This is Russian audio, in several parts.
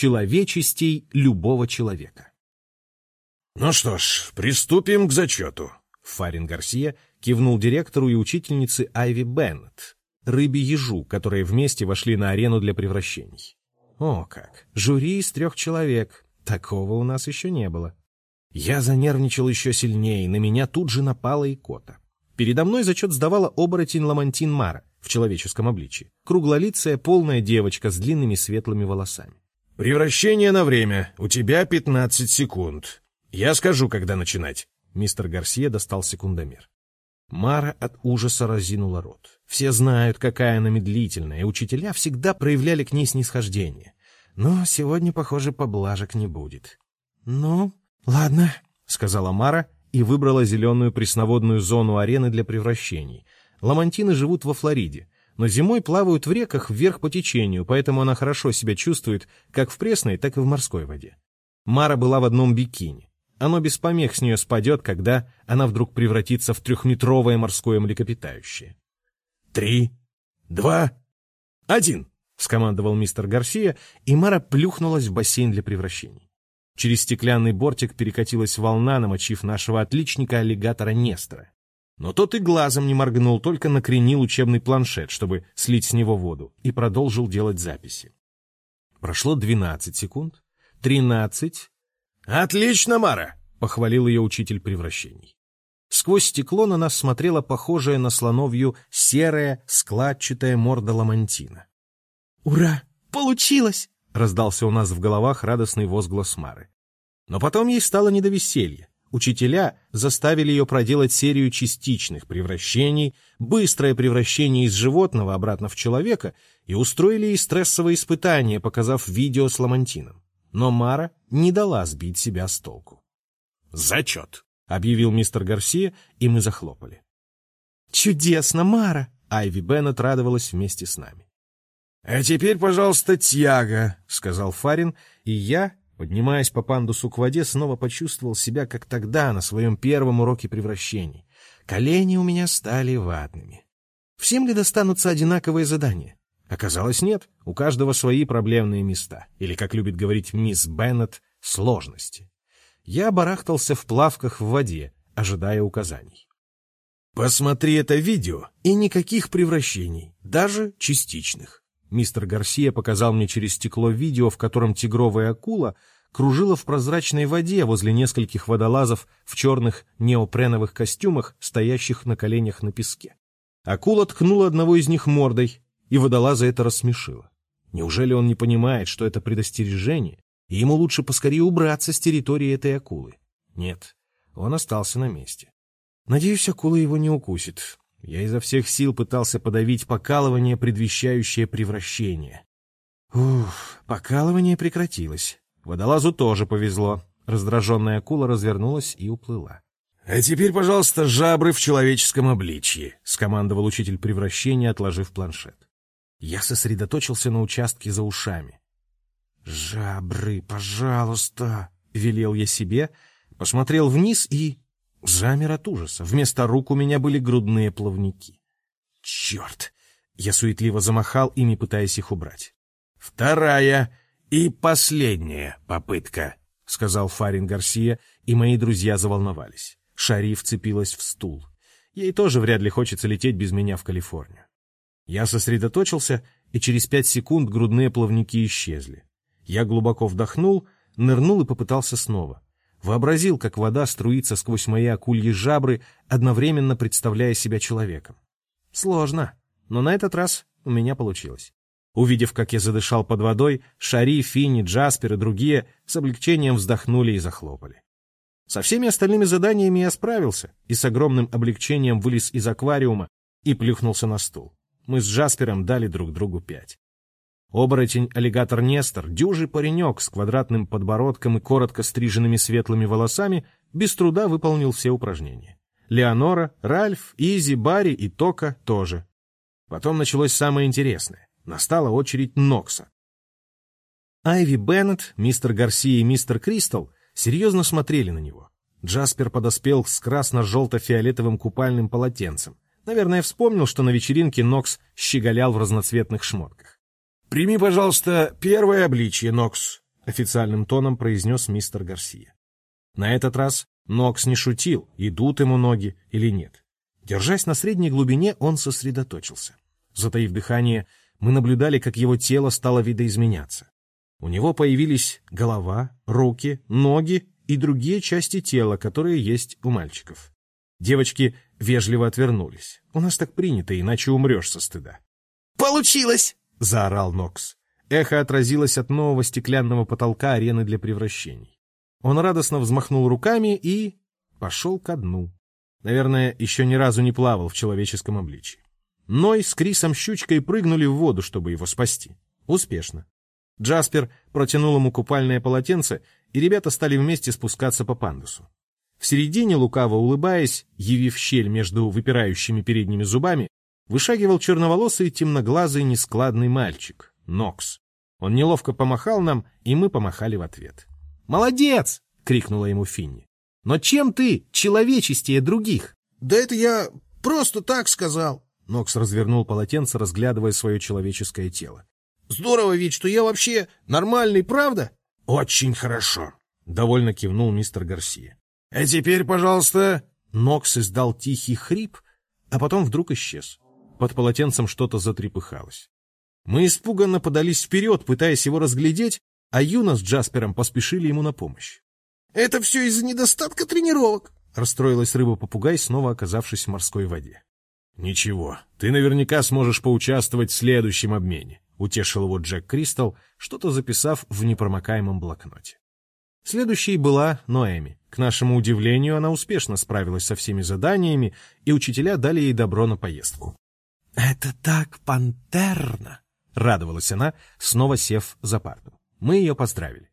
человечестей любого человека. «Ну что ж, приступим к зачету», — Фарин Гарсия кивнул директору и учительнице Айви Беннет, рыбе-ежу, которые вместе вошли на арену для превращений. О как! Жюри из трех человек. Такого у нас еще не было. Я занервничал еще сильнее, на меня тут же напала икота. Передо мной зачет сдавала оборотень Ламантин Мара в человеческом обличии. Круглолицая полная девочка с длинными светлыми волосами. «Превращение на время. У тебя 15 секунд. Я скажу, когда начинать». Мистер Гарсия достал секундомер. Мара от ужаса разинула рот. Все знают, какая она медлительная, и учителя всегда проявляли к ней снисхождение. Но сегодня, похоже, поблажек не будет. «Ну, ладно», — сказала Мара и выбрала зеленую пресноводную зону арены для превращений. Ламантины живут во Флориде, но зимой плавают в реках вверх по течению, поэтому она хорошо себя чувствует как в пресной, так и в морской воде. Мара была в одном бикини. Оно без помех с нее спадет, когда она вдруг превратится в трехметровое морское млекопитающее. «Три, два, один!» — скомандовал мистер Гарсия, и Мара плюхнулась в бассейн для превращений. Через стеклянный бортик перекатилась волна, намочив нашего отличника-аллигатора Нестора. Но тот и глазом не моргнул, только накренил учебный планшет, чтобы слить с него воду, и продолжил делать записи. Прошло двенадцать секунд, тринадцать, «Отлично, Мара!» — похвалил ее учитель превращений. Сквозь стекло на нас смотрела похожая на слоновью серая складчатая морда ламантина. «Ура! Получилось!» — раздался у нас в головах радостный возглас Мары. Но потом ей стало не до веселья. Учителя заставили ее проделать серию частичных превращений, быстрое превращение из животного обратно в человека и устроили ей стрессовое испытание, показав видео с ламантином. Но Мара не дала сбить себя с толку. «Зачет!» — объявил мистер Гарсия, и мы захлопали. «Чудесно, Мара!» Айви Беннет радовалась вместе с нами. «А теперь, пожалуйста, тяга», — сказал Фарин, и я, поднимаясь по пандусу к воде, снова почувствовал себя, как тогда, на своем первом уроке превращений. Колени у меня стали ватными. Всем ли достанутся одинаковые задания? Оказалось, нет. У каждого свои проблемные места. Или, как любит говорить мисс Беннет, сложности. Я барахтался в плавках в воде, ожидая указаний. «Посмотри это видео, и никаких превращений, даже частичных». Мистер Гарсия показал мне через стекло видео, в котором тигровая акула кружила в прозрачной воде возле нескольких водолазов в черных неопреновых костюмах, стоящих на коленях на песке. Акула ткнула одного из них мордой, и водолаза это рассмешило. Неужели он не понимает, что это предостережение, и ему лучше поскорее убраться с территории этой акулы? Нет, он остался на месте. Надеюсь, акула его не укусит. Я изо всех сил пытался подавить покалывание, предвещающее превращение. Ух, покалывание прекратилось. Водолазу тоже повезло. Раздраженная акула развернулась и уплыла. — А теперь, пожалуйста, жабры в человеческом обличье, — скомандовал учитель превращения, отложив планшет. Я сосредоточился на участке за ушами. «Жабры, пожалуйста!» — велел я себе, посмотрел вниз и... Замер от ужаса. Вместо рук у меня были грудные плавники. «Черт!» Я суетливо замахал ими, пытаясь их убрать. «Вторая и последняя попытка», — сказал Фарин Гарсия, и мои друзья заволновались. Шари вцепилась в стул. Ей тоже вряд ли хочется лететь без меня в Калифорнию. Я сосредоточился, и через пять секунд грудные плавники исчезли. Я глубоко вдохнул, нырнул и попытался снова. Вообразил, как вода струится сквозь мои акульи жабры, одновременно представляя себя человеком. Сложно, но на этот раз у меня получилось. Увидев, как я задышал под водой, Шари, Финни, Джаспер и другие с облегчением вздохнули и захлопали. Со всеми остальными заданиями я справился и с огромным облегчением вылез из аквариума и плюхнулся на стул. Мы с Джаспером дали друг другу пять. Оборотень-аллигатор Нестор, дюжий паренек с квадратным подбородком и коротко стриженными светлыми волосами, без труда выполнил все упражнения. Леонора, Ральф, Изи, Барри и Тока тоже. Потом началось самое интересное. Настала очередь Нокса. Айви Беннет, мистер Гарсия и мистер Кристал серьезно смотрели на него. Джаспер подоспел с красно-желто-фиолетовым купальным полотенцем. Наверное, вспомнил, что на вечеринке Нокс щеголял в разноцветных шмотках. «Прими, пожалуйста, первое обличье, Нокс», — официальным тоном произнес мистер Гарсия. На этот раз Нокс не шутил, идут ему ноги или нет. Держась на средней глубине, он сосредоточился. Затаив дыхание, мы наблюдали, как его тело стало видоизменяться. У него появились голова, руки, ноги и другие части тела, которые есть у мальчиков. Девочки вежливо отвернулись. У нас так принято, иначе умрешь со стыда. «Получилось!» — заорал Нокс. Эхо отразилось от нового стеклянного потолка арены для превращений. Он радостно взмахнул руками и... пошел ко дну. Наверное, еще ни разу не плавал в человеческом обличии. Ной с Крисом Щучкой прыгнули в воду, чтобы его спасти. Успешно. Джаспер протянул ему купальное полотенце, и ребята стали вместе спускаться по пандусу. В середине, лукаво улыбаясь, явив щель между выпирающими передними зубами, вышагивал черноволосый темноглазый нескладный мальчик, Нокс. Он неловко помахал нам, и мы помахали в ответ. «Молодец!» — крикнула ему Финни. «Но чем ты человечестее других?» «Да это я просто так сказал!» Нокс развернул полотенце, разглядывая свое человеческое тело. «Здорово ведь, что я вообще нормальный, правда?» «Очень хорошо!» — довольно кивнул мистер Гарсия. «А теперь, пожалуйста...» Нокс издал тихий хрип, а потом вдруг исчез. Под полотенцем что-то затрепыхалось. Мы испуганно подались вперед, пытаясь его разглядеть, а Юна с Джаспером поспешили ему на помощь. «Это все из-за недостатка тренировок», — расстроилась рыба-попугай, снова оказавшись в морской воде. «Ничего, ты наверняка сможешь поучаствовать в следующем обмене», — утешил его Джек Кристал, что-то записав в непромокаемом блокноте. Следующей была Ноэми. К нашему удивлению, она успешно справилась со всеми заданиями, и учителя дали ей добро на поездку. «Это так пантерно!» — радовалась она, снова сев за парту. Мы ее поздравили.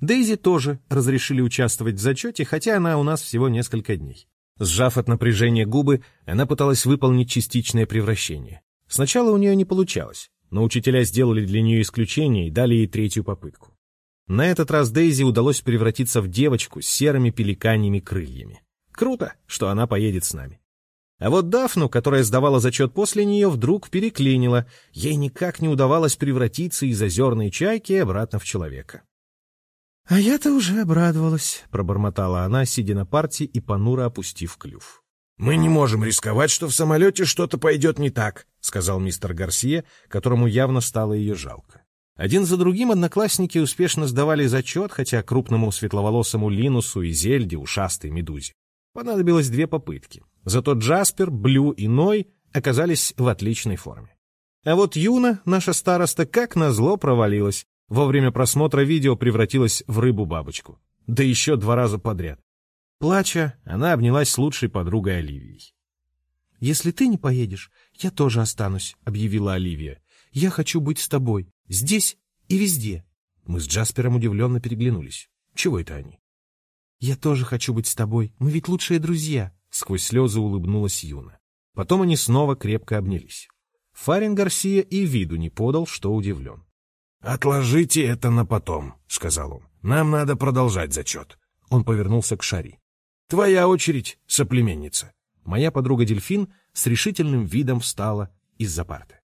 Дейзи тоже разрешили участвовать в зачете, хотя она у нас всего несколько дней. Сжав от напряжения губы, она пыталась выполнить частичное превращение. Сначала у нее не получалось, но учителя сделали для нее исключение и дали ей третью попытку. На этот раз Дейзи удалось превратиться в девочку с серыми пеликаньими крыльями. Круто, что она поедет с нами. А вот Дафну, которая сдавала зачет после нее, вдруг переклинила. Ей никак не удавалось превратиться из озерной чайки обратно в человека. — А я-то уже обрадовалась, — пробормотала она, сидя на парте и понуро опустив клюв. — Мы не можем рисковать, что в самолете что-то пойдет не так, — сказал мистер Гарсия, которому явно стало ее жалко. Один за другим одноклассники успешно сдавали зачет, хотя крупному светловолосому Линусу и Зельде, ушастой медузе, понадобилось две попытки. Зато Джаспер, Блю и Ной оказались в отличной форме. А вот Юна, наша староста, как назло провалилась. Во время просмотра видео превратилась в рыбу-бабочку. Да еще два раза подряд. Плача, она обнялась с лучшей подругой Оливией. «Если ты не поедешь, я тоже останусь», — объявила Оливия. «Я хочу быть с тобой. Здесь и везде. Мы с Джаспером удивленно переглянулись. Чего это они? Я тоже хочу быть с тобой. Мы ведь лучшие друзья. Сквозь слезы улыбнулась Юна. Потом они снова крепко обнялись. Фарин Гарсия и виду не подал, что удивлен. «Отложите это на потом», — сказал он. «Нам надо продолжать зачет». Он повернулся к Шари. «Твоя очередь, соплеменница». Моя подруга Дельфин с решительным видом встала из-за парты.